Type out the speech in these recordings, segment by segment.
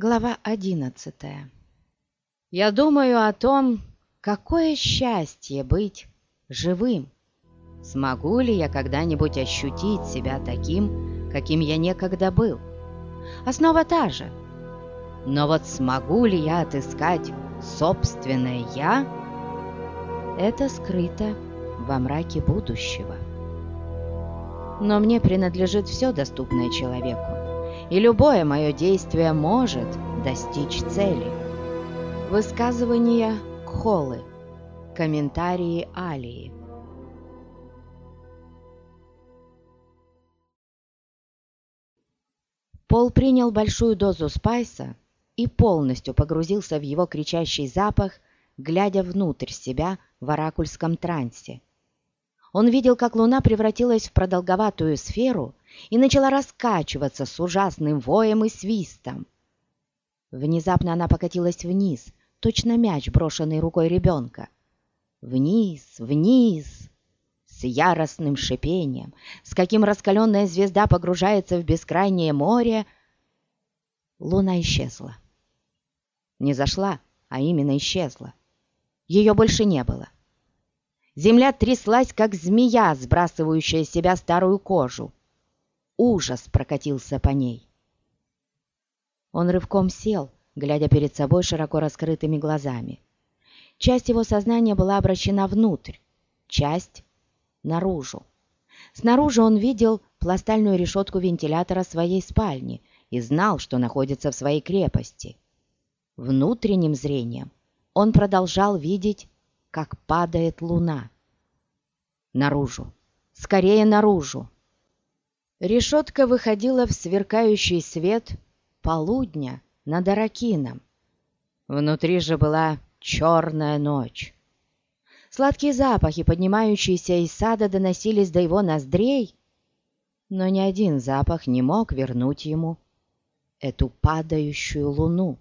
Глава одиннадцатая. Я думаю о том, какое счастье быть живым. Смогу ли я когда-нибудь ощутить себя таким, каким я некогда был? Основа та же. Но вот смогу ли я отыскать собственное «я»? Это скрыто во мраке будущего. Но мне принадлежит все доступное человеку и любое мое действие может достичь цели. Высказывания Кхолы. Комментарии Алии. Пол принял большую дозу спайса и полностью погрузился в его кричащий запах, глядя внутрь себя в оракульском трансе. Он видел, как луна превратилась в продолговатую сферу и начала раскачиваться с ужасным воем и свистом. Внезапно она покатилась вниз, точно мяч, брошенный рукой ребенка. Вниз, вниз, с яростным шипением, с каким раскаленная звезда погружается в бескрайнее море, луна исчезла. Не зашла, а именно исчезла. Ее больше не было. Земля тряслась, как змея, сбрасывающая с себя старую кожу. Ужас прокатился по ней. Он рывком сел, глядя перед собой широко раскрытыми глазами. Часть его сознания была обращена внутрь, часть — наружу. Снаружи он видел пластальную решетку вентилятора своей спальни и знал, что находится в своей крепости. Внутренним зрением он продолжал видеть, как падает луна. Наружу! Скорее наружу! Решетка выходила в сверкающий свет полудня над Аракином. Внутри же была черная ночь. Сладкие запахи, поднимающиеся из сада, доносились до его ноздрей, но ни один запах не мог вернуть ему эту падающую луну.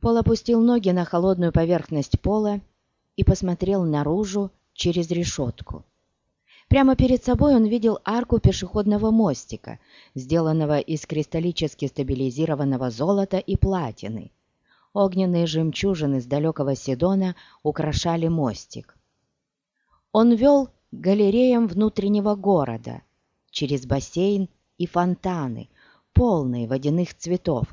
Пол опустил ноги на холодную поверхность пола и посмотрел наружу через решетку. Прямо перед собой он видел арку пешеходного мостика, сделанного из кристаллически стабилизированного золота и платины. Огненные жемчужины с далекого Сидона украшали мостик. Он вел галереям внутреннего города, через бассейн и фонтаны, полные водяных цветов.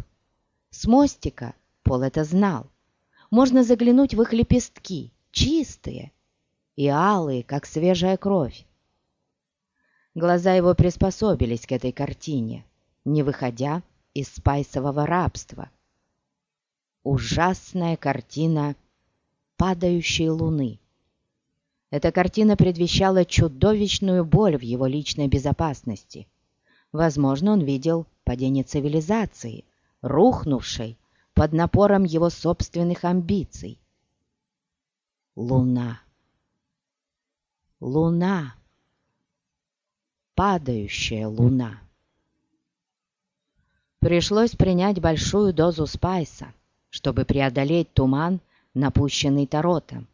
С мостика, Пол это знал, можно заглянуть в их лепестки, чистые и алые, как свежая кровь. Глаза его приспособились к этой картине, не выходя из спайсового рабства. Ужасная картина падающей луны. Эта картина предвещала чудовищную боль в его личной безопасности. Возможно, он видел падение цивилизации, рухнувшей под напором его собственных амбиций. Луна. Луна падающая луна. Пришлось принять большую дозу спайса, чтобы преодолеть туман, напущенный Таротом.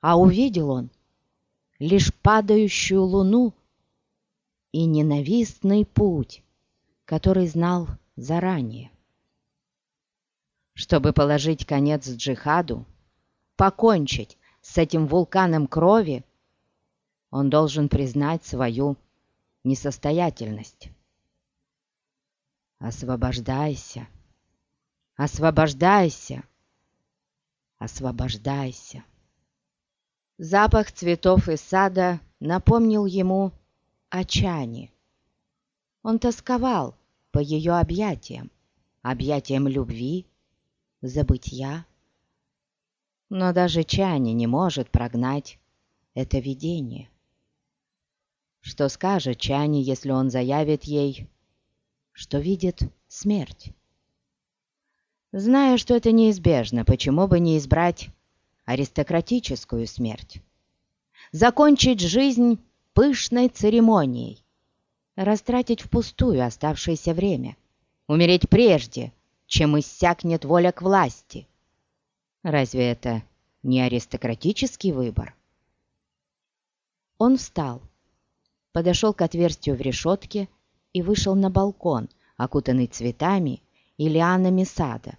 А увидел он лишь падающую луну и ненавистный путь, который знал заранее. Чтобы положить конец джихаду, покончить с этим вулканом крови, он должен признать свою несостоятельность. Освобождайся, освобождайся, освобождайся. Запах цветов из сада напомнил ему о Чане. Он тосковал по ее объятиям, объятиям любви, забытья. Но даже Чани не может прогнать это видение. Что скажет Чани, если он заявит ей, что видит смерть? Зная, что это неизбежно, почему бы не избрать аристократическую смерть? Закончить жизнь пышной церемонией, растратить впустую оставшееся время, умереть прежде, чем иссякнет воля к власти. Разве это не аристократический выбор? Он встал подошел к отверстию в решетке и вышел на балкон, окутанный цветами и лианами сада.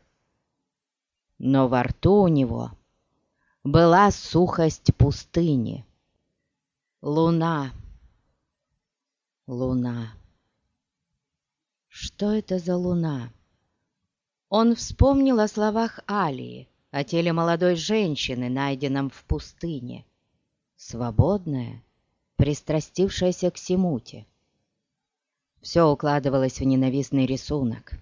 Но во рту у него была сухость пустыни. Луна. Луна. Что это за луна? Он вспомнил о словах Алии, о теле молодой женщины, найденном в пустыне. Свободная, пристрастившаяся к Симуте. Все укладывалось в ненавистный рисунок.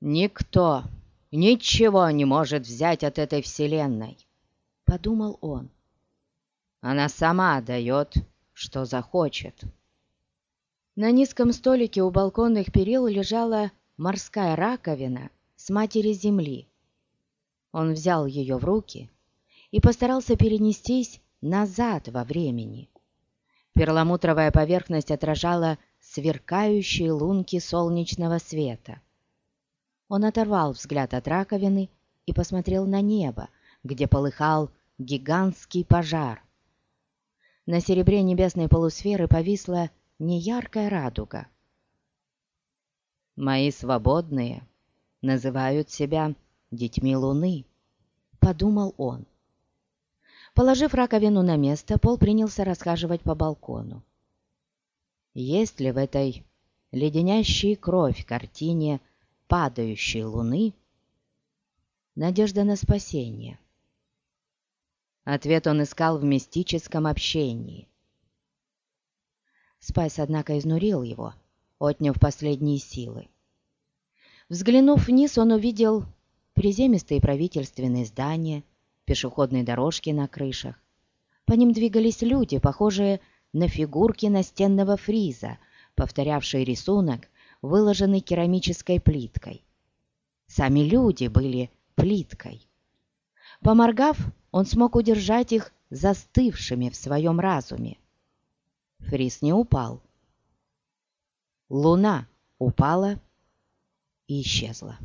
«Никто, ничего не может взять от этой вселенной», — подумал он. «Она сама дает, что захочет». На низком столике у балконных перил лежала морская раковина с матери земли. Он взял ее в руки и постарался перенестись назад во времени. Перламутровая поверхность отражала сверкающие лунки солнечного света. Он оторвал взгляд от раковины и посмотрел на небо, где полыхал гигантский пожар. На серебре небесной полусферы повисла неяркая радуга. «Мои свободные называют себя детьми Луны», — подумал он. Положив раковину на место, Пол принялся расхаживать по балкону. Есть ли в этой леденящей кровь картине падающей луны надежда на спасение? Ответ он искал в мистическом общении. Спайс, однако, изнурил его, отняв последние силы. Взглянув вниз, он увидел приземистые правительственные здания, пешеходные дорожки на крышах. По ним двигались люди, похожие на фигурки настенного фриза, повторявшие рисунок, выложенный керамической плиткой. Сами люди были плиткой. Поморгав, он смог удержать их застывшими в своем разуме. Фриз не упал. Луна упала и исчезла.